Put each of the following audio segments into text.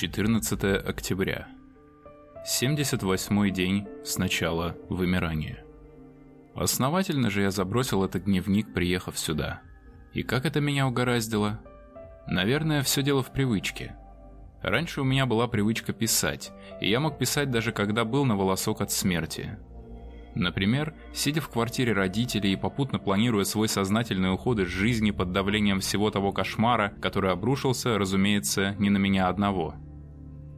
14 октября. 78 день с начала вымирания. Основательно же я забросил этот дневник, приехав сюда. И как это меня угораздило? Наверное, все дело в привычке. Раньше у меня была привычка писать, и я мог писать даже когда был на волосок от смерти. Например, сидя в квартире родителей и попутно планируя свой сознательный уход из жизни под давлением всего того кошмара, который обрушился, разумеется, не на меня одного.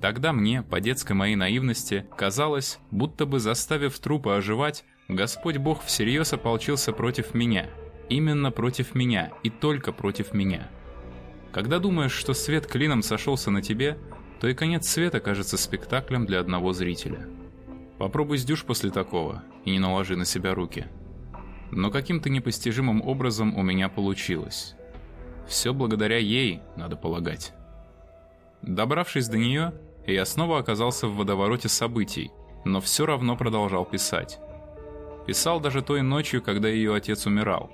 Тогда мне, по детской моей наивности, казалось, будто бы заставив трупы оживать, Господь Бог всерьез ополчился против меня. Именно против меня и только против меня. Когда думаешь, что свет клином сошелся на тебе, то и конец света кажется спектаклем для одного зрителя. Попробуй сдюшь после такого и не наложи на себя руки. Но каким-то непостижимым образом у меня получилось. Все благодаря ей, надо полагать. Добравшись до нее, я снова оказался в водовороте событий, но все равно продолжал писать. Писал даже той ночью, когда ее отец умирал.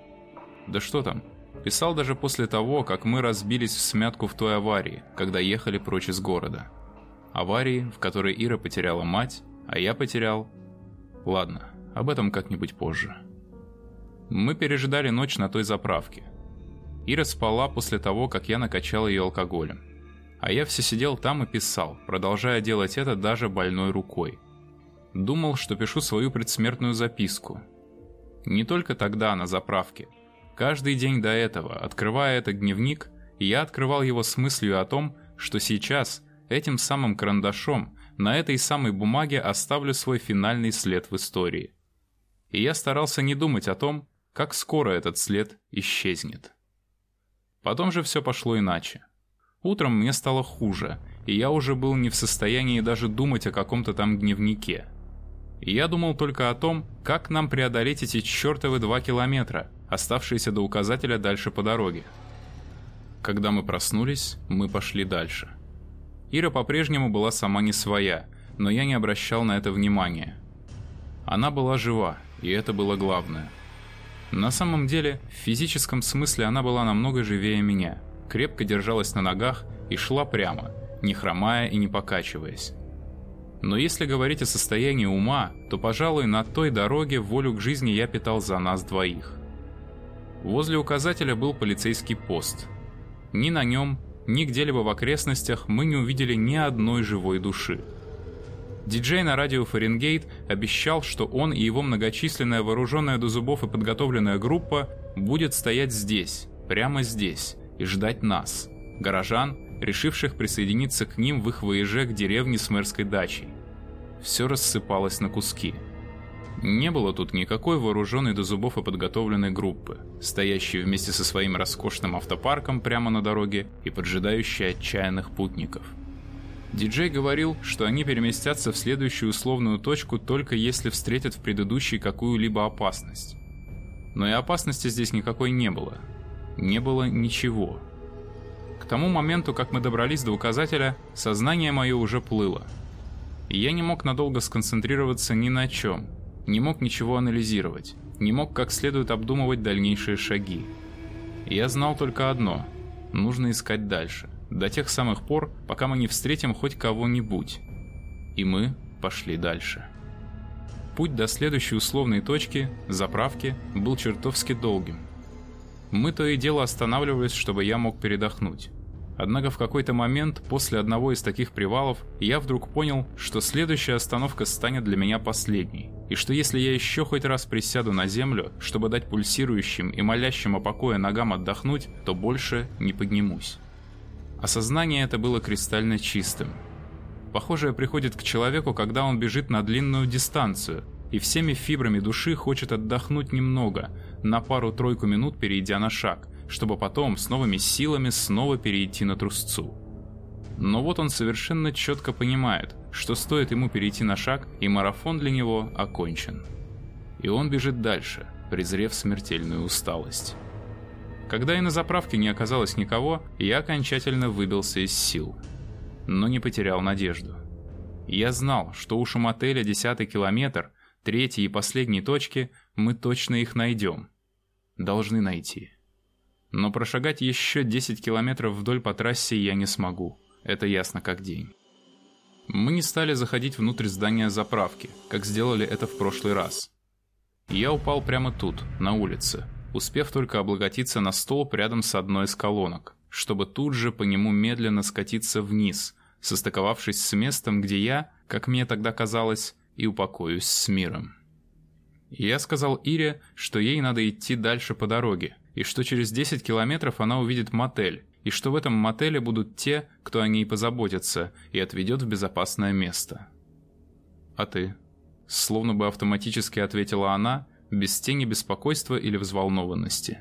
Да что там, писал даже после того, как мы разбились в смятку в той аварии, когда ехали прочь из города. Аварии, в которой Ира потеряла мать, а я потерял... Ладно, об этом как-нибудь позже. Мы пережидали ночь на той заправке. Ира спала после того, как я накачал ее алкоголем. А я все сидел там и писал, продолжая делать это даже больной рукой. Думал, что пишу свою предсмертную записку. Не только тогда на заправке. Каждый день до этого, открывая этот дневник, я открывал его с мыслью о том, что сейчас, этим самым карандашом, на этой самой бумаге оставлю свой финальный след в истории. И я старался не думать о том, как скоро этот след исчезнет. Потом же все пошло иначе. Утром мне стало хуже, и я уже был не в состоянии даже думать о каком-то там дневнике. Я думал только о том, как нам преодолеть эти чертовы два километра, оставшиеся до указателя дальше по дороге. Когда мы проснулись, мы пошли дальше. Ира по-прежнему была сама не своя, но я не обращал на это внимания. Она была жива, и это было главное. На самом деле, в физическом смысле она была намного живее меня, крепко держалась на ногах и шла прямо, не хромая и не покачиваясь. Но если говорить о состоянии ума, то, пожалуй, на той дороге волю к жизни я питал за нас двоих. Возле указателя был полицейский пост. Ни на нем, ни где-либо в окрестностях мы не увидели ни одной живой души. Диджей на радио Фаренгейт обещал, что он и его многочисленная вооруженная до зубов и подготовленная группа будет стоять здесь, прямо здесь, и ждать нас, горожан, решивших присоединиться к ним в их выезже к деревне с мэрской дачей. Все рассыпалось на куски. Не было тут никакой вооруженной до зубов и подготовленной группы, стоящей вместе со своим роскошным автопарком прямо на дороге и поджидающей отчаянных путников. Диджей говорил, что они переместятся в следующую условную точку только если встретят в предыдущей какую-либо опасность. Но и опасности здесь никакой не было. Не было ничего. К тому моменту, как мы добрались до указателя, сознание мое уже плыло. И я не мог надолго сконцентрироваться ни на чем – не мог ничего анализировать, не мог как следует обдумывать дальнейшие шаги. Я знал только одно – нужно искать дальше, до тех самых пор, пока мы не встретим хоть кого-нибудь. И мы пошли дальше. Путь до следующей условной точки, заправки, был чертовски долгим. Мы то и дело останавливались, чтобы я мог передохнуть. Однако в какой-то момент, после одного из таких привалов, я вдруг понял, что следующая остановка станет для меня последней, и что если я еще хоть раз присяду на землю, чтобы дать пульсирующим и молящим о покое ногам отдохнуть, то больше не поднимусь. Осознание это было кристально чистым. Похожее приходит к человеку, когда он бежит на длинную дистанцию и всеми фибрами души хочет отдохнуть немного, на пару-тройку минут перейдя на шаг – чтобы потом с новыми силами снова перейти на трусцу. Но вот он совершенно четко понимает, что стоит ему перейти на шаг, и марафон для него окончен. И он бежит дальше, презрев смертельную усталость. Когда и на заправке не оказалось никого, я окончательно выбился из сил. Но не потерял надежду. Я знал, что у шумотеля десятый километр, третьей и последней точки, мы точно их найдем. Должны найти. Но прошагать еще 10 километров вдоль по трассе я не смогу. Это ясно как день. Мы не стали заходить внутрь здания заправки, как сделали это в прошлый раз. Я упал прямо тут, на улице, успев только облаготиться на столб рядом с одной из колонок, чтобы тут же по нему медленно скатиться вниз, состыковавшись с местом, где я, как мне тогда казалось, и упокоюсь с миром. Я сказал Ире, что ей надо идти дальше по дороге, и что через 10 километров она увидит мотель, и что в этом мотеле будут те, кто о ней позаботится и отведет в безопасное место. «А ты?» Словно бы автоматически ответила она, без тени беспокойства или взволнованности.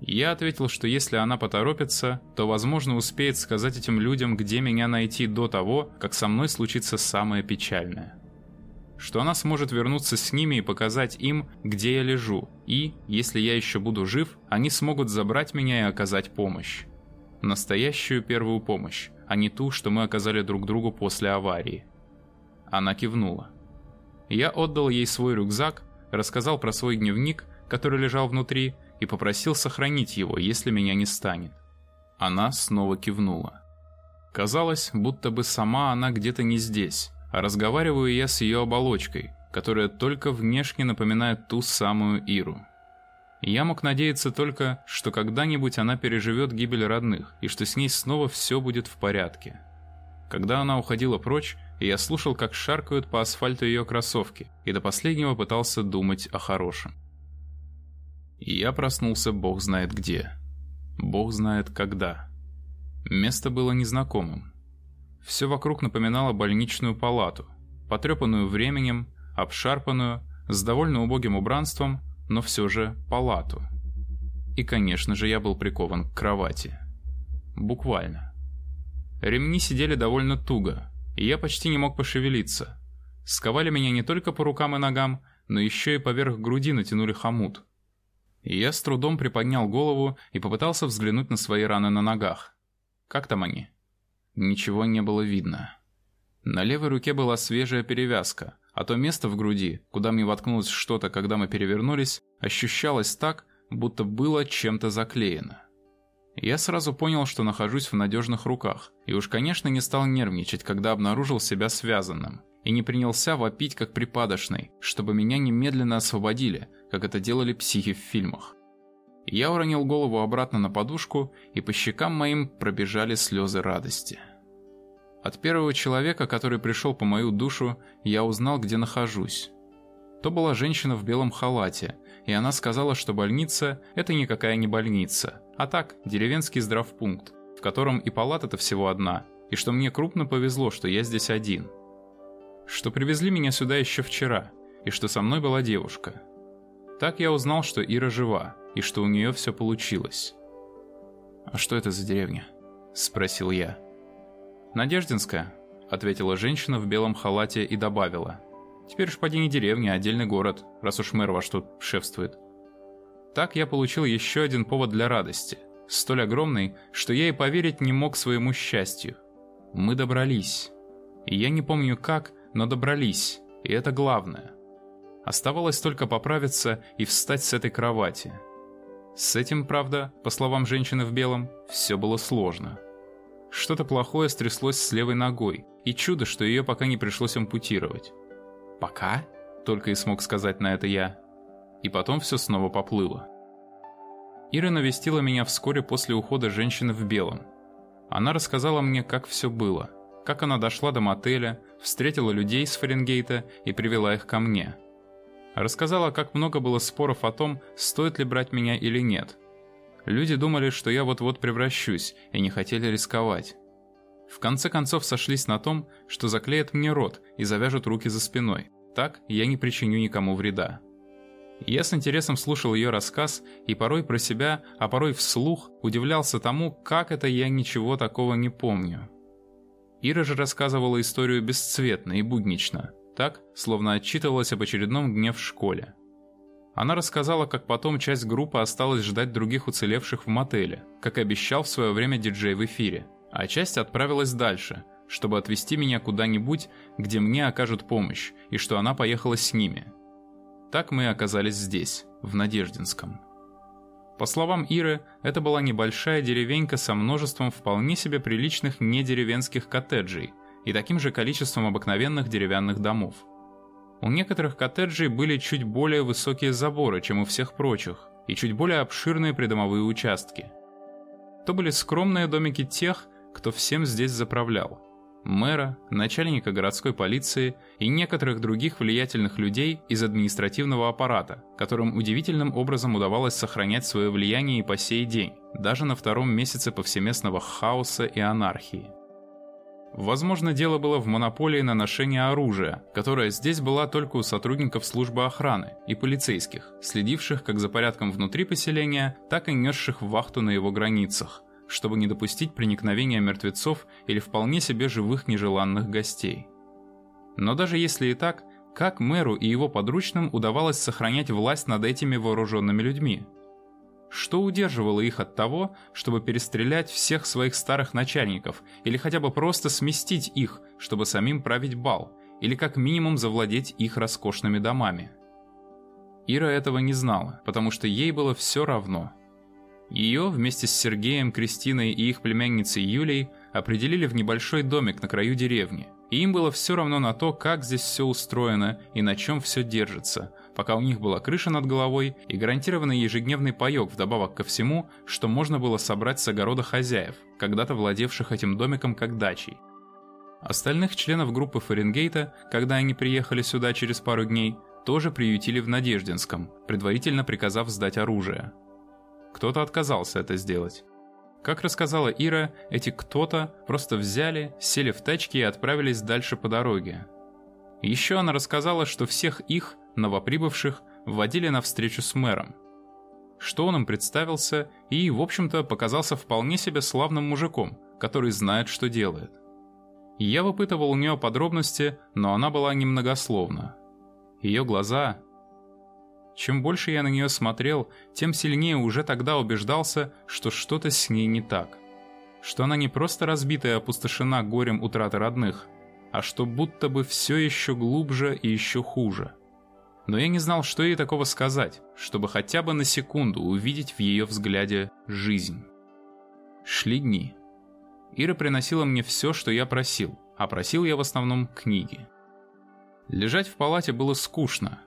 Я ответил, что если она поторопится, то, возможно, успеет сказать этим людям, где меня найти до того, как со мной случится самое печальное что она сможет вернуться с ними и показать им, где я лежу, и, если я еще буду жив, они смогут забрать меня и оказать помощь. Настоящую первую помощь, а не ту, что мы оказали друг другу после аварии. Она кивнула. Я отдал ей свой рюкзак, рассказал про свой дневник, который лежал внутри, и попросил сохранить его, если меня не станет. Она снова кивнула. Казалось, будто бы сама она где-то не здесь, а разговариваю я с ее оболочкой, которая только внешне напоминает ту самую Иру. Я мог надеяться только, что когда-нибудь она переживет гибель родных, и что с ней снова все будет в порядке. Когда она уходила прочь, я слушал, как шаркают по асфальту ее кроссовки, и до последнего пытался думать о хорошем. Я проснулся бог знает где. Бог знает когда. Место было незнакомым. Все вокруг напоминало больничную палату, потрепанную временем, обшарпанную, с довольно убогим убранством, но все же палату. И, конечно же, я был прикован к кровати. Буквально. Ремни сидели довольно туго, и я почти не мог пошевелиться. Сковали меня не только по рукам и ногам, но еще и поверх груди натянули хомут. И я с трудом приподнял голову и попытался взглянуть на свои раны на ногах. Как там они? Ничего не было видно. На левой руке была свежая перевязка, а то место в груди, куда мне воткнулось что-то, когда мы перевернулись, ощущалось так, будто было чем-то заклеено. Я сразу понял, что нахожусь в надежных руках, и уж, конечно, не стал нервничать, когда обнаружил себя связанным, и не принялся вопить как припадочный, чтобы меня немедленно освободили, как это делали психи в фильмах. Я уронил голову обратно на подушку, и по щекам моим пробежали слезы радости. От первого человека, который пришел по мою душу, я узнал, где нахожусь. То была женщина в белом халате, и она сказала, что больница – это никакая не больница, а так, деревенский здравпункт, в котором и палата-то всего одна, и что мне крупно повезло, что я здесь один. Что привезли меня сюда еще вчера, и что со мной была девушка. Так я узнал, что Ира жива, и что у нее все получилось. «А что это за деревня?» – спросил я. «Надеждинская», – ответила женщина в белом халате и добавила. «Теперь уж поди не деревня, а отдельный город, раз уж мэр ваш тут шефствует». Так я получил еще один повод для радости, столь огромный, что я и поверить не мог своему счастью. Мы добрались. И я не помню как, но добрались, и это главное. Оставалось только поправиться и встать с этой кровати – с этим, правда, по словам женщины в белом, все было сложно. Что-то плохое стряслось с левой ногой, и чудо, что ее пока не пришлось ампутировать. «Пока?» — только и смог сказать на это я. И потом все снова поплыло. Ира навестила меня вскоре после ухода женщины в белом. Она рассказала мне, как все было, как она дошла до мотеля, встретила людей с Фаренгейта и привела их ко мне — Рассказала, как много было споров о том, стоит ли брать меня или нет. Люди думали, что я вот-вот превращусь, и не хотели рисковать. В конце концов сошлись на том, что заклеят мне рот и завяжут руки за спиной. Так я не причиню никому вреда. Я с интересом слушал ее рассказ и порой про себя, а порой вслух удивлялся тому, как это я ничего такого не помню. Ира же рассказывала историю бесцветно и буднично – так, словно отчитывалась об очередном дне в школе. Она рассказала, как потом часть группы осталась ждать других уцелевших в мотеле, как обещал в свое время диджей в эфире, а часть отправилась дальше, чтобы отвезти меня куда-нибудь, где мне окажут помощь, и что она поехала с ними. Так мы оказались здесь, в Надеждинском. По словам Иры, это была небольшая деревенька со множеством вполне себе приличных недеревенских коттеджей и таким же количеством обыкновенных деревянных домов. У некоторых коттеджей были чуть более высокие заборы, чем у всех прочих, и чуть более обширные придомовые участки. То были скромные домики тех, кто всем здесь заправлял. Мэра, начальника городской полиции и некоторых других влиятельных людей из административного аппарата, которым удивительным образом удавалось сохранять свое влияние и по сей день, даже на втором месяце повсеместного хаоса и анархии. Возможно, дело было в монополии на ношение оружия, которая здесь была только у сотрудников службы охраны и полицейских, следивших как за порядком внутри поселения, так и несших вахту на его границах, чтобы не допустить проникновения мертвецов или вполне себе живых нежеланных гостей. Но даже если и так, как мэру и его подручным удавалось сохранять власть над этими вооруженными людьми – что удерживало их от того, чтобы перестрелять всех своих старых начальников, или хотя бы просто сместить их, чтобы самим править бал, или как минимум завладеть их роскошными домами? Ира этого не знала, потому что ей было все равно. Ее вместе с Сергеем, Кристиной и их племянницей Юлей определили в небольшой домик на краю деревни, и им было все равно на то, как здесь все устроено и на чем все держится, пока у них была крыша над головой и гарантированный ежедневный паёк вдобавок ко всему, что можно было собрать с огорода хозяев, когда-то владевших этим домиком как дачей. Остальных членов группы Фаренгейта, когда они приехали сюда через пару дней, тоже приютили в Надеждинском, предварительно приказав сдать оружие. Кто-то отказался это сделать. Как рассказала Ира, эти кто-то просто взяли, сели в тачки и отправились дальше по дороге. Еще она рассказала, что всех их новоприбывших вводили на встречу с мэром. Что он им представился и, в общем-то, показался вполне себе славным мужиком, который знает, что делает. Я выпытывал у нее подробности, но она была немногословна. Ее глаза... Чем больше я на нее смотрел, тем сильнее уже тогда убеждался, что что-то с ней не так. Что она не просто разбита и опустошена горем утраты родных, а что будто бы все еще глубже и еще хуже но я не знал, что ей такого сказать, чтобы хотя бы на секунду увидеть в ее взгляде жизнь. Шли дни. Ира приносила мне все, что я просил, а просил я в основном книги. Лежать в палате было скучно.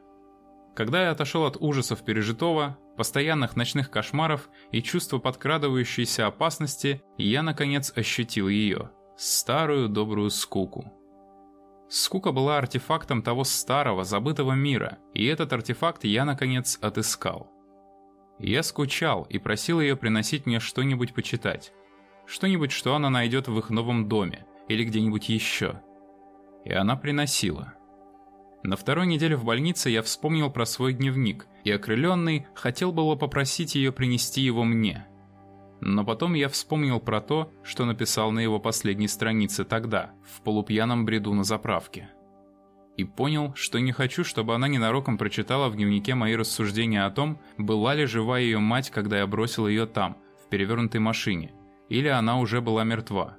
Когда я отошел от ужасов пережитого, постоянных ночных кошмаров и чувства подкрадывающейся опасности, я наконец ощутил ее, старую добрую скуку. Скука была артефактом того старого, забытого мира, и этот артефакт я, наконец, отыскал. Я скучал и просил ее приносить мне что-нибудь почитать. Что-нибудь, что она найдет в их новом доме или где-нибудь еще. И она приносила. На второй неделе в больнице я вспомнил про свой дневник и, окрыленный, хотел было попросить ее принести его мне – но потом я вспомнил про то, что написал на его последней странице тогда, в полупьяном бреду на заправке. И понял, что не хочу, чтобы она ненароком прочитала в дневнике мои рассуждения о том, была ли жива ее мать, когда я бросил ее там, в перевернутой машине, или она уже была мертва.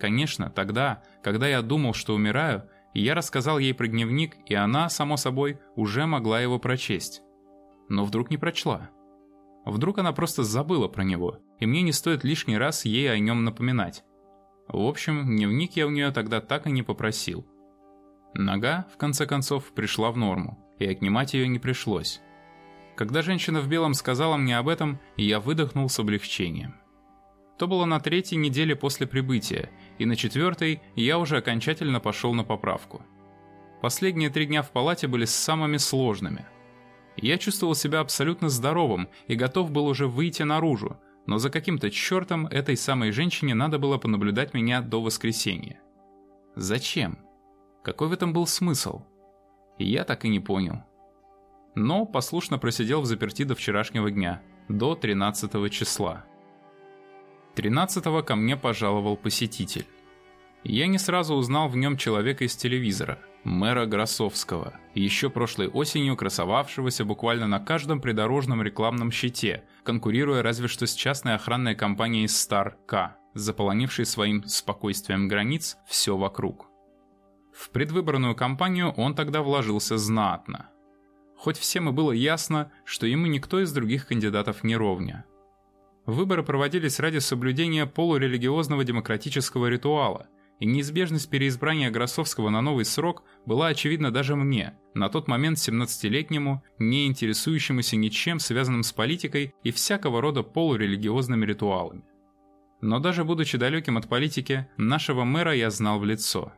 Конечно, тогда, когда я думал, что умираю, я рассказал ей про дневник, и она, само собой, уже могла его прочесть. Но вдруг не прочла. Вдруг она просто забыла про него, и мне не стоит лишний раз ей о нем напоминать. В общем, дневник я у нее тогда так и не попросил. Нога, в конце концов, пришла в норму, и отнимать ее не пришлось. Когда женщина в белом сказала мне об этом, я выдохнул с облегчением. То было на третьей неделе после прибытия, и на четвертой я уже окончательно пошел на поправку. Последние три дня в палате были самыми сложными – я чувствовал себя абсолютно здоровым и готов был уже выйти наружу, но за каким-то чертом этой самой женщине надо было понаблюдать меня до воскресенья. Зачем? Какой в этом был смысл? Я так и не понял. Но послушно просидел в заперти до вчерашнего дня, до 13 числа. 13 ко мне пожаловал посетитель. Я не сразу узнал в нем человека из телевизора – мэра Гросовского, еще прошлой осенью красовавшегося буквально на каждом придорожном рекламном щите, конкурируя разве что с частной охранной компанией Star K, заполонившей своим спокойствием границ все вокруг. В предвыборную кампанию он тогда вложился знатно. хоть всем и было ясно, что ему никто из других кандидатов не ровня. Выборы проводились ради соблюдения полурелигиозного демократического ритуала, и неизбежность переизбрания Гросовского на новый срок была очевидна даже мне, на тот момент 17-летнему, не интересующемуся ничем, связанным с политикой и всякого рода полурелигиозными ритуалами. Но даже будучи далеким от политики, нашего мэра я знал в лицо.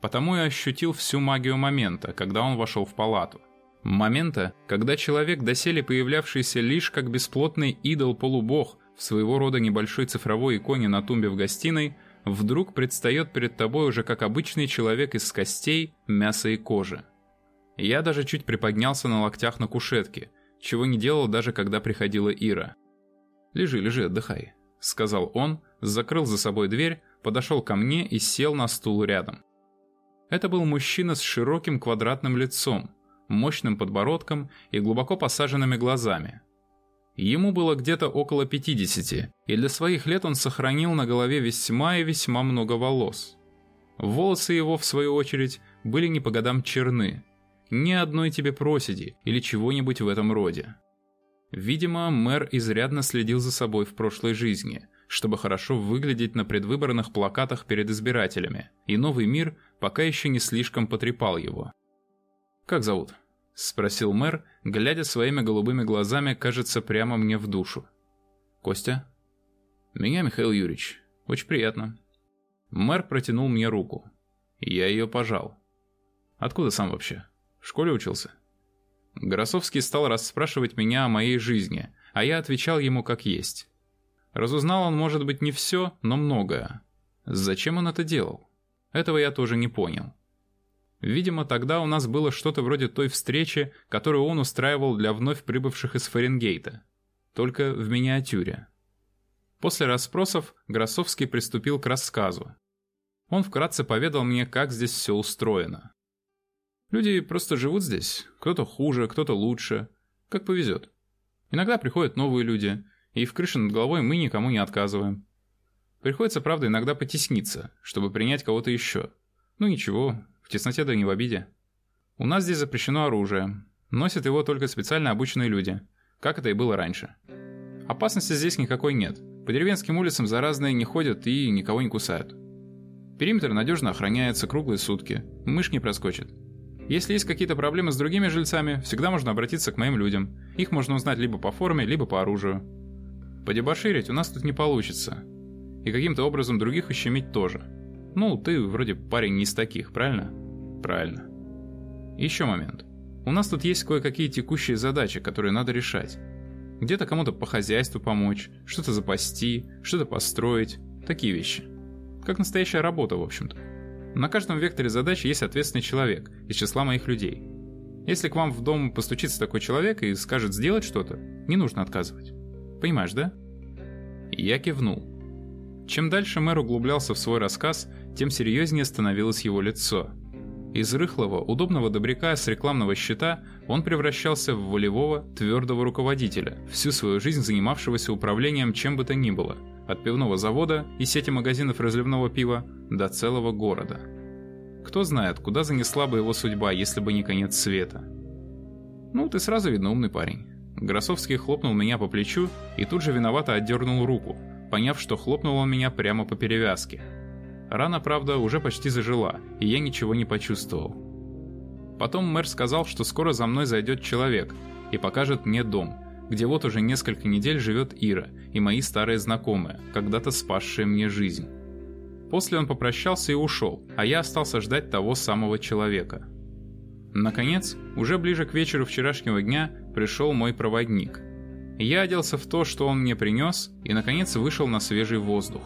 Потому и ощутил всю магию момента, когда он вошел в палату. Момента, когда человек, доселе появлявшийся лишь как бесплотный идол-полубог в своего рода небольшой цифровой иконе на тумбе в гостиной, вдруг предстает перед тобой уже как обычный человек из костей, мяса и кожи. Я даже чуть приподнялся на локтях на кушетке, чего не делал даже когда приходила Ира. «Лежи, лежи, отдыхай», — сказал он, закрыл за собой дверь, подошел ко мне и сел на стул рядом. Это был мужчина с широким квадратным лицом, мощным подбородком и глубоко посаженными глазами, Ему было где-то около 50, и для своих лет он сохранил на голове весьма и весьма много волос. Волосы его, в свою очередь, были не по годам черны. Ни одной тебе проседи или чего-нибудь в этом роде. Видимо, мэр изрядно следил за собой в прошлой жизни, чтобы хорошо выглядеть на предвыборных плакатах перед избирателями, и новый мир пока еще не слишком потрепал его. «Как зовут?» — спросил мэр, глядя своими голубыми глазами, кажется, прямо мне в душу. «Костя?» «Меня Михаил Юрьевич. Очень приятно». Мэр протянул мне руку. Я ее пожал. «Откуда сам вообще? В школе учился?» Горосовский стал расспрашивать меня о моей жизни, а я отвечал ему как есть. Разузнал он, может быть, не все, но многое. Зачем он это делал? Этого я тоже не понял. Видимо, тогда у нас было что-то вроде той встречи, которую он устраивал для вновь прибывших из Фаренгейта. Только в миниатюре. После расспросов Гросовский приступил к рассказу. Он вкратце поведал мне, как здесь все устроено. Люди просто живут здесь. Кто-то хуже, кто-то лучше. Как повезет. Иногда приходят новые люди, и в крыше над головой мы никому не отказываем. Приходится, правда, иногда потесниться, чтобы принять кого-то еще. Ну ничего, в тесноте да не в обиде. У нас здесь запрещено оружие. Носят его только специально обученные люди, как это и было раньше. Опасности здесь никакой нет. По деревенским улицам заразные не ходят и никого не кусают. Периметр надежно охраняется круглые сутки. Мышь не проскочит. Если есть какие-то проблемы с другими жильцами, всегда можно обратиться к моим людям. Их можно узнать либо по форме, либо по оружию. Подебоширить у нас тут не получится. И каким-то образом других ущемить тоже. Ну, ты вроде парень не из таких, правильно? Правильно. Еще момент. У нас тут есть кое-какие текущие задачи, которые надо решать. Где-то кому-то по хозяйству помочь, что-то запасти, что-то построить. Такие вещи. Как настоящая работа, в общем-то. На каждом векторе задач есть ответственный человек из числа моих людей. Если к вам в дом постучится такой человек и скажет сделать что-то, не нужно отказывать. Понимаешь, да? Я кивнул. Чем дальше мэр углублялся в свой рассказ, тем серьезнее становилось его лицо. Из рыхлого, удобного добряка с рекламного щита он превращался в волевого, твердого руководителя, всю свою жизнь занимавшегося управлением чем бы то ни было, от пивного завода и сети магазинов разливного пива до целого города. Кто знает, куда занесла бы его судьба, если бы не конец света. Ну, ты сразу видно умный парень. Гросовский хлопнул меня по плечу и тут же виновато отдернул руку, поняв, что хлопнул он меня прямо по перевязке. Рана, правда, уже почти зажила, и я ничего не почувствовал. Потом мэр сказал, что скоро за мной зайдет человек и покажет мне дом, где вот уже несколько недель живет Ира и мои старые знакомые, когда-то спасшие мне жизнь. После он попрощался и ушел, а я остался ждать того самого человека. Наконец, уже ближе к вечеру вчерашнего дня пришел мой проводник. Я оделся в то, что он мне принес, и наконец вышел на свежий воздух.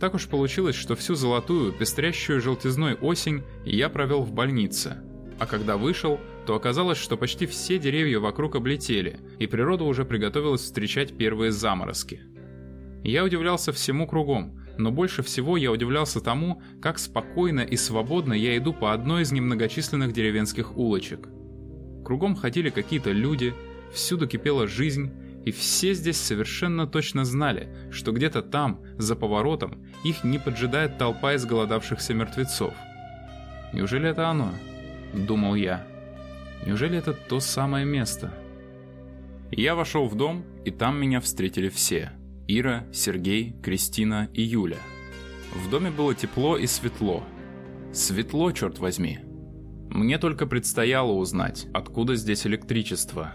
Так уж получилось, что всю золотую, пестрящую желтизной осень я провел в больнице. А когда вышел, то оказалось, что почти все деревья вокруг облетели, и природа уже приготовилась встречать первые заморозки. Я удивлялся всему кругом, но больше всего я удивлялся тому, как спокойно и свободно я иду по одной из немногочисленных деревенских улочек. Кругом ходили какие-то люди, всюду кипела жизнь, и все здесь совершенно точно знали, что где-то там, за поворотом, их не поджидает толпа изголодавшихся мертвецов. «Неужели это оно?» – думал я. Неужели это то самое место? Я вошел в дом, и там меня встретили все. Ира, Сергей, Кристина и Юля. В доме было тепло и светло. Светло, черт возьми. Мне только предстояло узнать, откуда здесь электричество.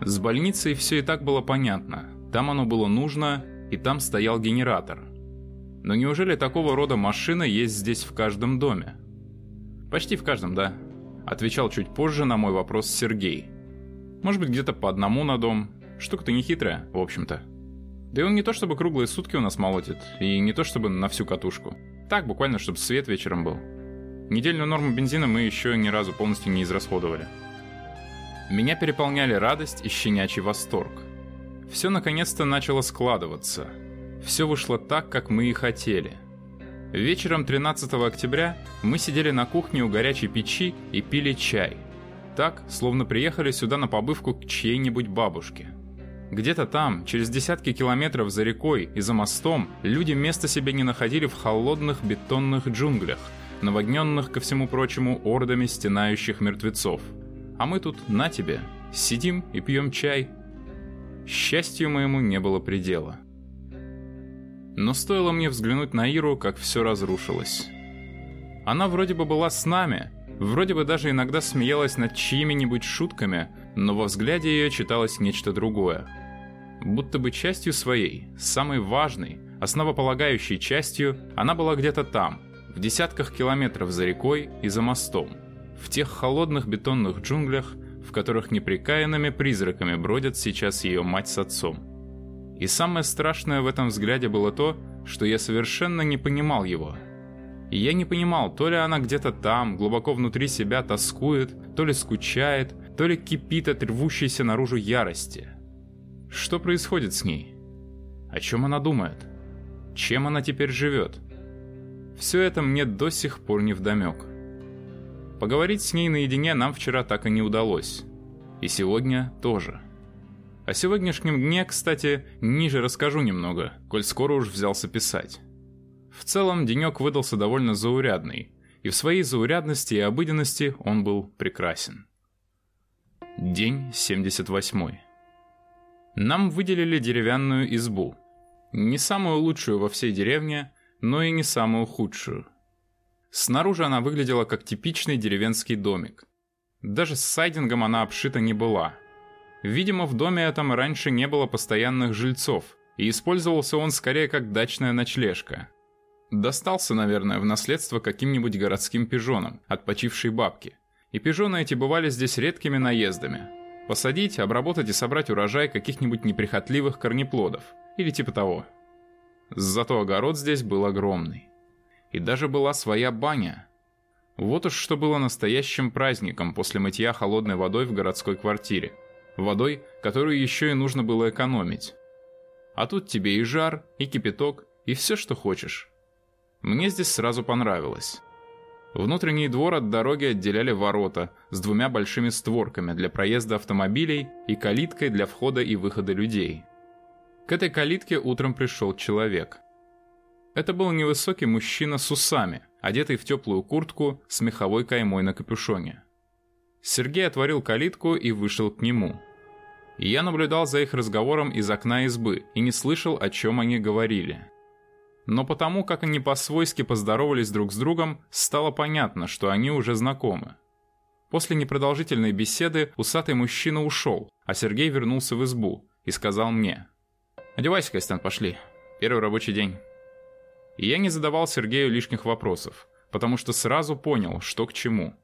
С больницей все и так было понятно. Там оно было нужно, и там стоял генератор. Но неужели такого рода машина есть здесь в каждом доме? Почти в каждом, да. Отвечал чуть позже на мой вопрос Сергей. Может быть, где-то по одному на дом. Штука-то не хитрая, в общем-то. Да и он не то чтобы круглые сутки у нас молотит, и не то чтобы на всю катушку. Так, буквально, чтобы свет вечером был. Недельную норму бензина мы еще ни разу полностью не израсходовали. Меня переполняли радость и щенячий восторг. Все наконец-то начало складываться. Все вышло так, как мы и хотели. Вечером 13 октября мы сидели на кухне у горячей печи и пили чай. Так, словно приехали сюда на побывку к чьей-нибудь бабушке. Где-то там, через десятки километров за рекой и за мостом, люди места себе не находили в холодных бетонных джунглях, наводненных, ко всему прочему, ордами стенающих мертвецов. А мы тут, на тебе, сидим и пьем чай. Счастью моему не было предела. Но стоило мне взглянуть на Иру, как все разрушилось. Она вроде бы была с нами, вроде бы даже иногда смеялась над чьими-нибудь шутками, но во взгляде ее читалось нечто другое. Будто бы частью своей, самой важной, основополагающей частью, она была где-то там, в десятках километров за рекой и за мостом, в тех холодных бетонных джунглях, в которых непрекаянными призраками бродят сейчас ее мать с отцом. И самое страшное в этом взгляде было то, что я совершенно не понимал его. И я не понимал, то ли она где-то там, глубоко внутри себя тоскует, то ли скучает, то ли кипит от рвущейся наружу ярости. Что происходит с ней? О чем она думает? Чем она теперь живет? Все это мне до сих пор не вдомек. Поговорить с ней наедине нам вчера так и не удалось. И сегодня тоже. О сегодняшнем дне, кстати, ниже расскажу немного, коль скоро уж взялся писать. В целом, денек выдался довольно заурядный, и в своей заурядности и обыденности он был прекрасен. День 78. Нам выделили деревянную избу. Не самую лучшую во всей деревне, но и не самую худшую. Снаружи она выглядела как типичный деревенский домик. Даже с сайдингом она обшита не была. Видимо, в доме этом раньше не было постоянных жильцов, и использовался он скорее как дачная ночлежка. Достался, наверное, в наследство каким-нибудь городским пижонам от почившей бабки. И пижоны эти бывали здесь редкими наездами. Посадить, обработать и собрать урожай каких-нибудь неприхотливых корнеплодов. Или типа того. Зато огород здесь был огромный. И даже была своя баня. Вот уж что было настоящим праздником после мытья холодной водой в городской квартире. Водой, которую еще и нужно было экономить. А тут тебе и жар, и кипяток, и все, что хочешь. Мне здесь сразу понравилось. Внутренний двор от дороги отделяли ворота с двумя большими створками для проезда автомобилей и калиткой для входа и выхода людей. К этой калитке утром пришел человек. Это был невысокий мужчина с усами, одетый в теплую куртку с меховой каймой на капюшоне. Сергей отворил калитку и вышел к нему. Я наблюдал за их разговором из окна избы и не слышал, о чем они говорили. Но потому, как они по-свойски поздоровались друг с другом, стало понятно, что они уже знакомы. После непродолжительной беседы усатый мужчина ушел, а Сергей вернулся в избу и сказал мне – «Одевайся, Костян, пошли. Первый рабочий день». И я не задавал Сергею лишних вопросов, потому что сразу понял, что к чему.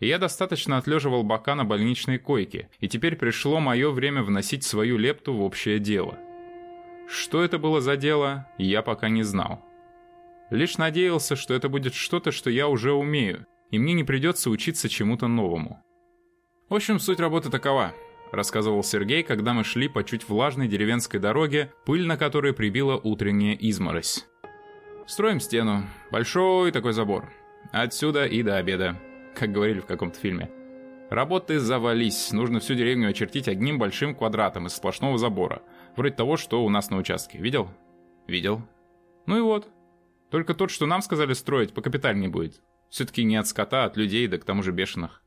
Я достаточно отлеживал бока на больничной койке, и теперь пришло мое время вносить свою лепту в общее дело. Что это было за дело, я пока не знал. Лишь надеялся, что это будет что-то, что я уже умею, и мне не придется учиться чему-то новому. В общем, суть работы такова – рассказывал Сергей, когда мы шли по чуть влажной деревенской дороге, пыль на которой прибила утренняя изморозь. Строим стену. Большой такой забор. Отсюда и до обеда, как говорили в каком-то фильме. Работы завались, нужно всю деревню очертить одним большим квадратом из сплошного забора. Вроде того, что у нас на участке. Видел? Видел. Ну и вот. Только тот, что нам сказали строить, по покапитальнее будет. Все-таки не от скота, а от людей, да к тому же бешеных.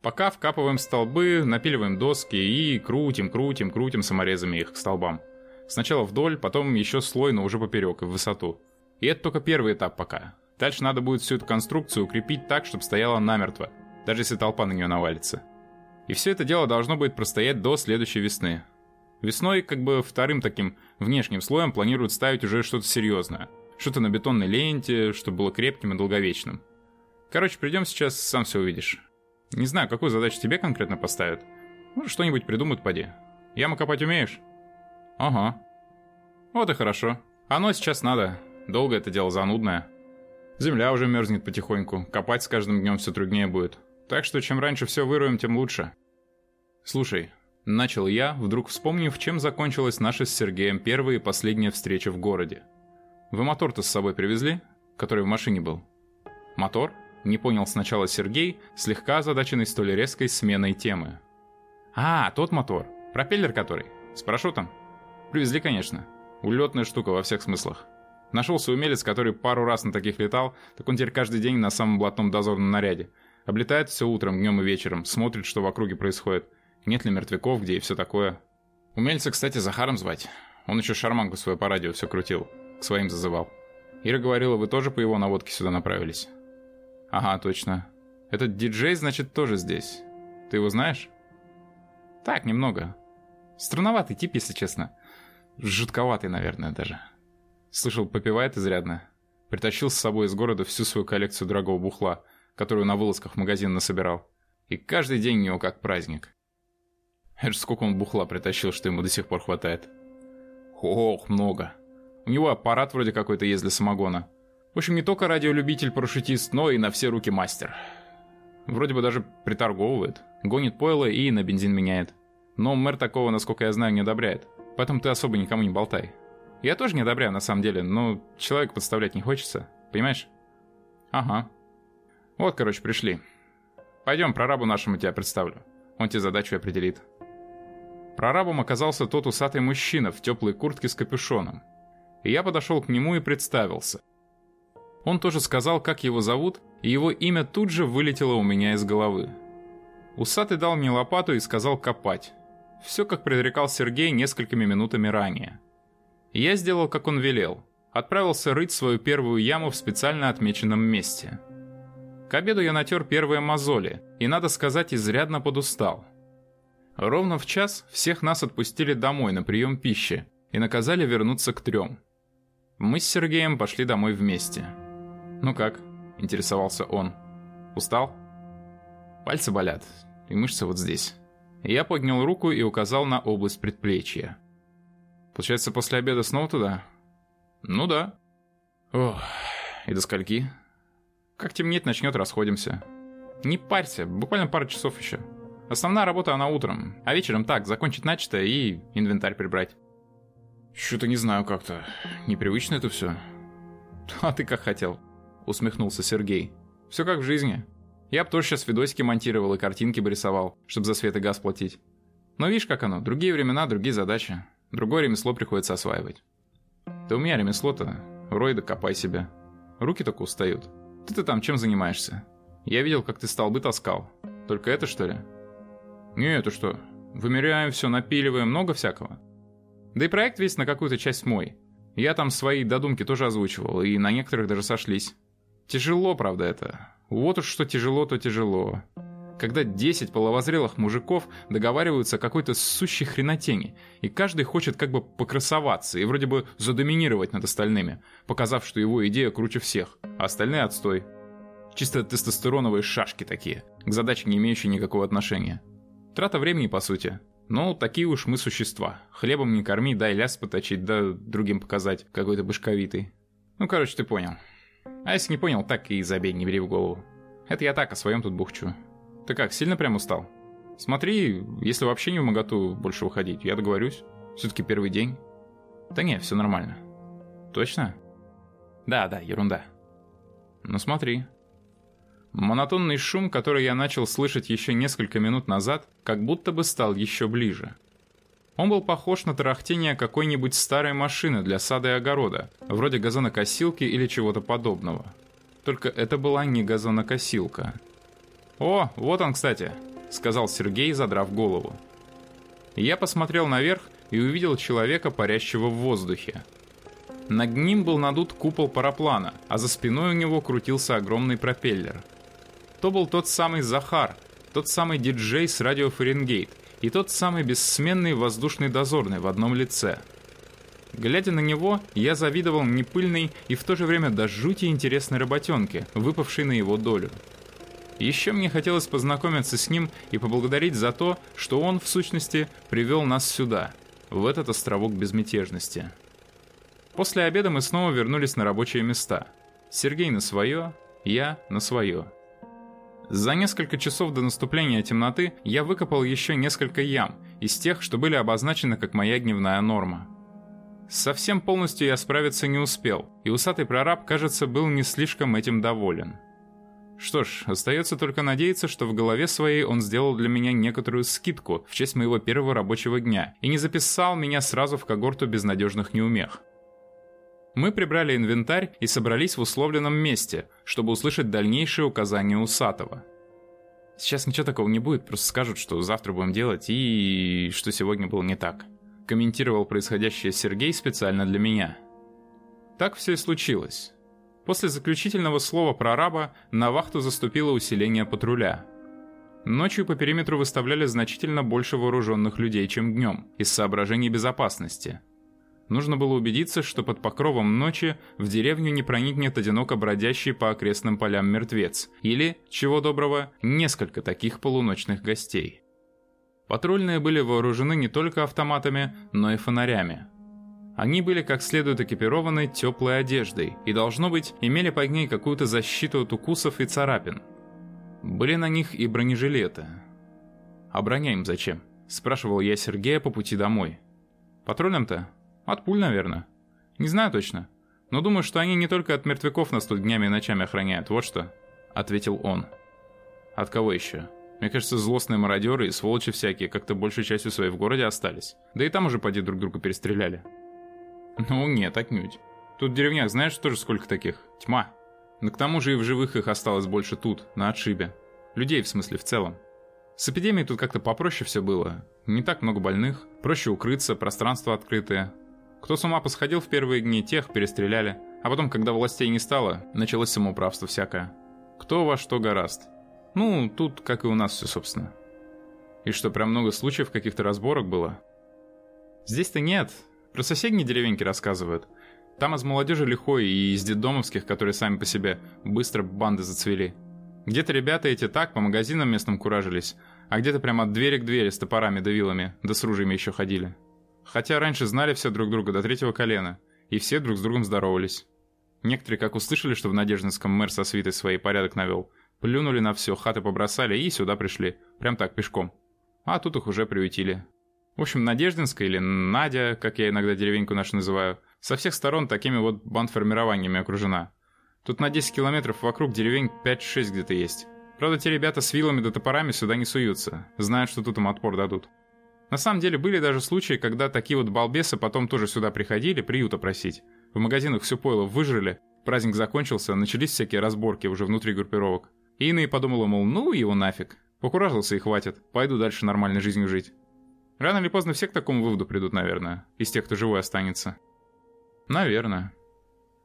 Пока вкапываем столбы, напиливаем доски и крутим, крутим, крутим саморезами их к столбам. Сначала вдоль, потом еще слой, но уже поперек и в высоту. И это только первый этап пока. Дальше надо будет всю эту конструкцию укрепить так, чтобы стояла намертво, даже если толпа на нее навалится. И все это дело должно будет простоять до следующей весны. Весной, как бы вторым таким внешним слоем планируют ставить уже что-то серьезное. Что-то на бетонной ленте, чтобы было крепким и долговечным. Короче, придем сейчас, сам все увидишь. Не знаю, какую задачу тебе конкретно поставят. Может, что-нибудь придумают, поди. Яму копать умеешь? Ага. Вот и хорошо. Оно сейчас надо. Долго это дело занудное. Земля уже мерзнет потихоньку. Копать с каждым днем все труднее будет. Так что чем раньше все выруем, тем лучше. Слушай, начал я, вдруг вспомнив, чем закончилась наша с Сергеем первая и последняя встреча в городе. Вы мотор-то с собой привезли, который в машине был? Мотор? Не понял сначала Сергей, слегка озадаченный столь резкой сменой темы. А, тот мотор. Пропеллер который. С парашютом? Привезли, конечно. Улетная штука во всех смыслах. Нашелся умелец, который пару раз на таких летал, так он теперь каждый день на самом блатном дозорном наряде. Облетает все утром, днем и вечером, смотрит, что в округе происходит. Нет ли мертвяков где и все такое. Умельца, кстати, Захаром звать. Он еще шарманку свою по радио все крутил. К своим зазывал. Ира говорила, вы тоже по его наводке сюда направились? Ага, точно. Этот диджей, значит, тоже здесь. Ты его знаешь? Так, немного. Странноватый тип, если честно. Жутковатый, наверное, даже. Слышал, попивает изрядно. Притащил с собой из города всю свою коллекцию дорогого бухла, которую на вылазках в магазин насобирал. И каждый день у него как праздник. Это сколько он бухла притащил, что ему до сих пор хватает. Ох, много. У него аппарат вроде какой-то есть для самогона. В общем, не только радиолюбитель-парашютист, но и на все руки мастер. Вроде бы даже приторговывает. Гонит пойло и на бензин меняет. Но мэр такого, насколько я знаю, не одобряет. Поэтому ты особо никому не болтай. Я тоже не одобряю, на самом деле, но человека подставлять не хочется. Понимаешь? Ага. Вот, короче, пришли. Пойдем, прорабу нашему тебя представлю. Он тебе задачу определит. Прорабом оказался тот усатый мужчина в теплой куртке с капюшоном. И я подошел к нему и представился. Он тоже сказал, как его зовут, и его имя тут же вылетело у меня из головы. Усатый дал мне лопату и сказал копать. Все, как предрекал Сергей несколькими минутами ранее. Я сделал, как он велел. Отправился рыть свою первую яму в специально отмеченном месте. К обеду я натер первые мозоли, и, надо сказать, изрядно подустал. Ровно в час всех нас отпустили домой на прием пищи и наказали вернуться к трем. Мы с Сергеем пошли домой вместе. «Ну как?» – интересовался он. «Устал?» «Пальцы болят, и мышцы вот здесь». Я поднял руку и указал на область предплечья. «Получается, после обеда снова туда?» «Ну да». «Ох, и до скольки?» «Как темнеть начнет, расходимся». «Не парься, буквально пару часов еще. Основная работа она утром, а вечером так, закончить начатое и инвентарь прибрать». «Что-то не знаю как-то. Непривычно это все». «А ты как хотел?» усмехнулся Сергей. «Все как в жизни. Я бы тоже сейчас видосики монтировал и картинки бы рисовал, чтобы за свет и газ платить. Но видишь, как оно, другие времена, другие задачи. Другое ремесло приходится осваивать. Да у меня ремесло-то, рой да копай себя. Руки только устают. Ты-то там чем занимаешься? Я видел, как ты столбы таскал. Только это, что ли? Не, это что? Вымеряем все, напиливаем, много всякого. Да и проект весь на какую-то часть мой. Я там свои додумки тоже озвучивал, и на некоторых даже сошлись. Тяжело, правда, это. Вот уж что тяжело, то тяжело. Когда 10 половозрелых мужиков договариваются о какой-то сущей хренотени, и каждый хочет как бы покрасоваться и вроде бы задоминировать над остальными, показав, что его идея круче всех, а остальные отстой. Чисто тестостероновые шашки такие, к задаче не имеющие никакого отношения. Трата времени, по сути. Ну, такие уж мы существа. Хлебом не корми, дай ляс поточить, да другим показать, какой-то башковитый. Ну, короче, ты понял. А если не понял, так и забей, не бери в голову. Это я так о своем тут бухчу. Ты как, сильно прям устал? Смотри, если вообще не в моготу больше выходить, я договорюсь. Все-таки первый день. Да не, все нормально. Точно? Да, да, ерунда. Ну смотри. Монотонный шум, который я начал слышать еще несколько минут назад, как будто бы стал еще ближе. Он был похож на тарахтение какой-нибудь старой машины для сада и огорода, вроде газонокосилки или чего-то подобного. Только это была не газонокосилка. «О, вот он, кстати!» — сказал Сергей, задрав голову. Я посмотрел наверх и увидел человека, парящего в воздухе. Над ним был надут купол параплана, а за спиной у него крутился огромный пропеллер. То был тот самый Захар, тот самый диджей с радио Фаренгейт и тот самый бессменный воздушный дозорный в одном лице. Глядя на него, я завидовал непыльной и в то же время до жути интересной работенке, выпавшей на его долю. Еще мне хотелось познакомиться с ним и поблагодарить за то, что он, в сущности, привел нас сюда, в этот островок безмятежности. После обеда мы снова вернулись на рабочие места. Сергей на свое, я на свое. За несколько часов до наступления темноты я выкопал еще несколько ям, из тех, что были обозначены как моя дневная норма. Совсем полностью я справиться не успел, и усатый прораб, кажется, был не слишком этим доволен. Что ж, остается только надеяться, что в голове своей он сделал для меня некоторую скидку в честь моего первого рабочего дня и не записал меня сразу в когорту безнадежных неумех. Мы прибрали инвентарь и собрались в условленном месте, чтобы услышать дальнейшие указания Усатого. Сейчас ничего такого не будет, просто скажут, что завтра будем делать и что сегодня было не так. Комментировал происходящее Сергей специально для меня. Так все и случилось. После заключительного слова прораба на вахту заступило усиление патруля. Ночью по периметру выставляли значительно больше вооруженных людей, чем днем, из соображений безопасности – Нужно было убедиться, что под покровом ночи в деревню не проникнет одиноко бродящий по окрестным полям мертвец, или, чего доброго, несколько таких полуночных гостей. Патрульные были вооружены не только автоматами, но и фонарями. Они были как следует экипированы теплой одеждой и, должно быть, имели под ней какую-то защиту от укусов и царапин. Были на них и бронежилеты. «А броня им зачем?» – спрашивал я Сергея по пути домой. «Патрульным-то от пуль, наверное. Не знаю точно. Но думаю, что они не только от мертвяков нас тут днями и ночами охраняют, вот что. Ответил он. От кого еще? Мне кажется, злостные мародеры и сволочи всякие как-то большей частью своей в городе остались. Да и там уже поди друг друга перестреляли. Ну нет, отнюдь. Тут в деревнях знаешь тоже сколько таких? Тьма. Но к тому же и в живых их осталось больше тут, на отшибе. Людей в смысле в целом. С эпидемией тут как-то попроще все было. Не так много больных, проще укрыться, пространство открытое. Кто с ума посходил в первые дни, тех перестреляли. А потом, когда властей не стало, началось самоуправство всякое. Кто во что гораст. Ну, тут, как и у нас все, собственно. И что, прям много случаев каких-то разборок было? Здесь-то нет. Про соседние деревеньки рассказывают. Там из молодежи лихой и из детдомовских, которые сами по себе быстро банды зацвели. Где-то ребята эти так по магазинам местным куражились, а где-то прямо от двери к двери с топорами да вилами, да с ружьями еще ходили. Хотя раньше знали все друг друга до третьего колена, и все друг с другом здоровались. Некоторые, как услышали, что в Надеждинском мэр со свитой своей порядок навел, плюнули на все, хаты побросали и сюда пришли, прям так, пешком. А тут их уже приютили. В общем, Надеждинская или Надя, как я иногда деревеньку нашу называю, со всех сторон такими вот бандформированиями окружена. Тут на 10 километров вокруг деревень 5-6 где-то есть. Правда, те ребята с вилами да топорами сюда не суются, знают, что тут им отпор дадут. На самом деле были даже случаи, когда такие вот балбесы потом тоже сюда приходили приюта просить. В магазинах все пойло выжрали, праздник закончился, начались всякие разборки уже внутри группировок. И иные подумала, мол, ну его нафиг. Покуражился и хватит, пойду дальше нормальной жизнью жить. Рано или поздно все к такому выводу придут, наверное, из тех, кто живой останется. Наверное.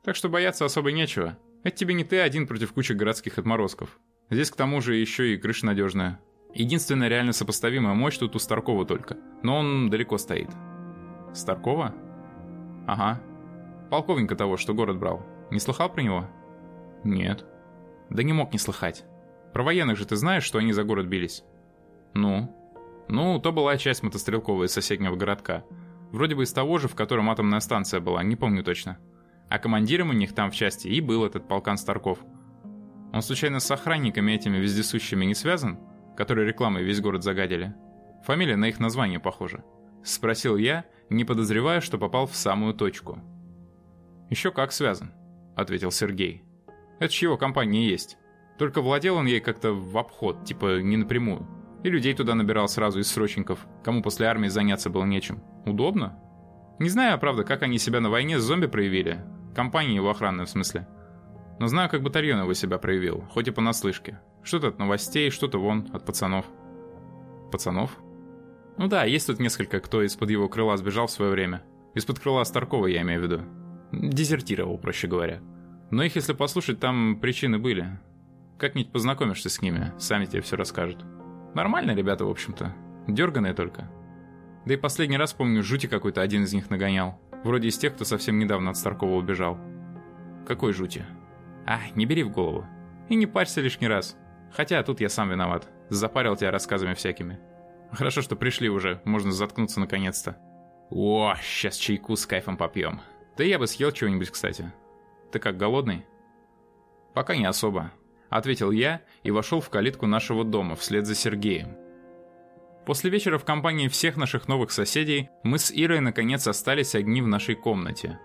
Так что бояться особо нечего. Это тебе не ты один против кучи городских отморозков. Здесь к тому же еще и крыша надежная. Единственная реально сопоставимая мощь тут у Старкова только, но он далеко стоит. Старкова? Ага. Полковника того, что город брал. Не слыхал про него? Нет. Да не мог не слыхать. Про военных же ты знаешь, что они за город бились? Ну? Ну, то была часть мотострелковая из соседнего городка. Вроде бы из того же, в котором атомная станция была, не помню точно. А командиром у них там в части и был этот полкан Старков. Он случайно с охранниками этими вездесущими не связан? которые рекламой весь город загадили. Фамилия на их название похожа. Спросил я, не подозревая, что попал в самую точку. «Еще как связан», — ответил Сергей. «Это ж компания есть. Только владел он ей как-то в обход, типа не напрямую. И людей туда набирал сразу из срочников, кому после армии заняться было нечем. Удобно? Не знаю, правда, как они себя на войне с зомби проявили. Компания его охранная, в смысле. Но знаю, как батальон его себя проявил, хоть и понаслышке. Что-то от новостей, что-то вон, от пацанов. Пацанов? Ну да, есть тут несколько, кто из-под его крыла сбежал в свое время. Из-под крыла Старкова, я имею в виду. Дезертировал, проще говоря. Но их, если послушать, там причины были. Как-нибудь познакомишься с ними, сами тебе все расскажут. Нормально ребята, в общем-то. Дерганые только. Да и последний раз, помню, жути какой-то один из них нагонял. Вроде из тех, кто совсем недавно от Старкова убежал. Какой жути? А, не бери в голову. И не парься лишний раз. Хотя тут я сам виноват. Запарил тебя рассказами всякими. Хорошо, что пришли уже, можно заткнуться наконец-то. О, сейчас чайку с кайфом попьем. Да я бы съел чего-нибудь, кстати. Ты как, голодный? Пока не особо. Ответил я и вошел в калитку нашего дома вслед за Сергеем. После вечера в компании всех наших новых соседей мы с Ирой наконец остались одни в нашей комнате.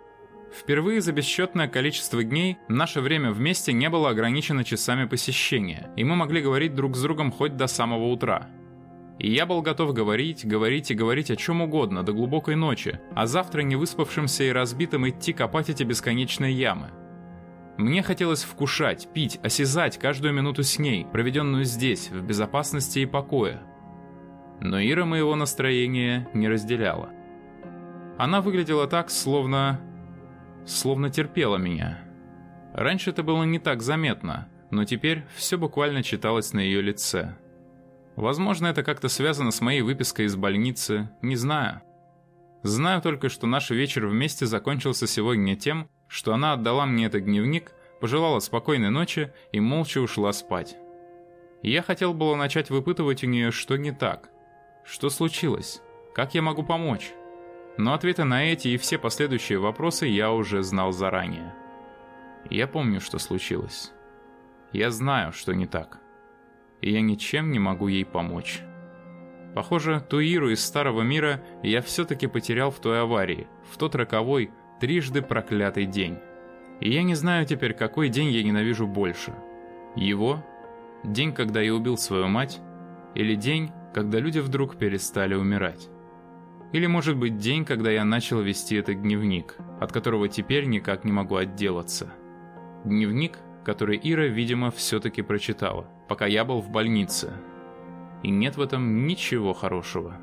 Впервые за бесчетное количество дней наше время вместе не было ограничено часами посещения, и мы могли говорить друг с другом хоть до самого утра. И я был готов говорить, говорить и говорить о чем угодно до глубокой ночи, а завтра не выспавшимся и разбитым идти копать эти бесконечные ямы. Мне хотелось вкушать, пить, осязать каждую минуту с ней, проведенную здесь, в безопасности и покое. Но Ира моего настроения не разделяла. Она выглядела так, словно... словно терпела меня. Раньше это было не так заметно, но теперь все буквально читалось на ее лице. Возможно, это как-то связано с моей выпиской из больницы, не знаю. Знаю только, что наш вечер вместе закончился сегодня тем, что она отдала мне этот дневник, пожелала спокойной ночи и молча ушла спать. Я хотел было начать выпытывать у нее, что не так. Что случилось? Как я могу помочь? Но ответы на эти и все последующие вопросы я уже знал заранее. Я помню, что случилось. Я знаю, что не так и я ничем не могу ей помочь. Похоже, ту Иру из Старого Мира я все-таки потерял в той аварии, в тот роковой, трижды проклятый день. И я не знаю теперь, какой день я ненавижу больше. Его? День, когда я убил свою мать? Или день, когда люди вдруг перестали умирать? Или, может быть, день, когда я начал вести этот дневник, от которого теперь никак не могу отделаться? Дневник, который Ира, видимо, все-таки прочитала, пока я был в больнице. И нет в этом ничего хорошего.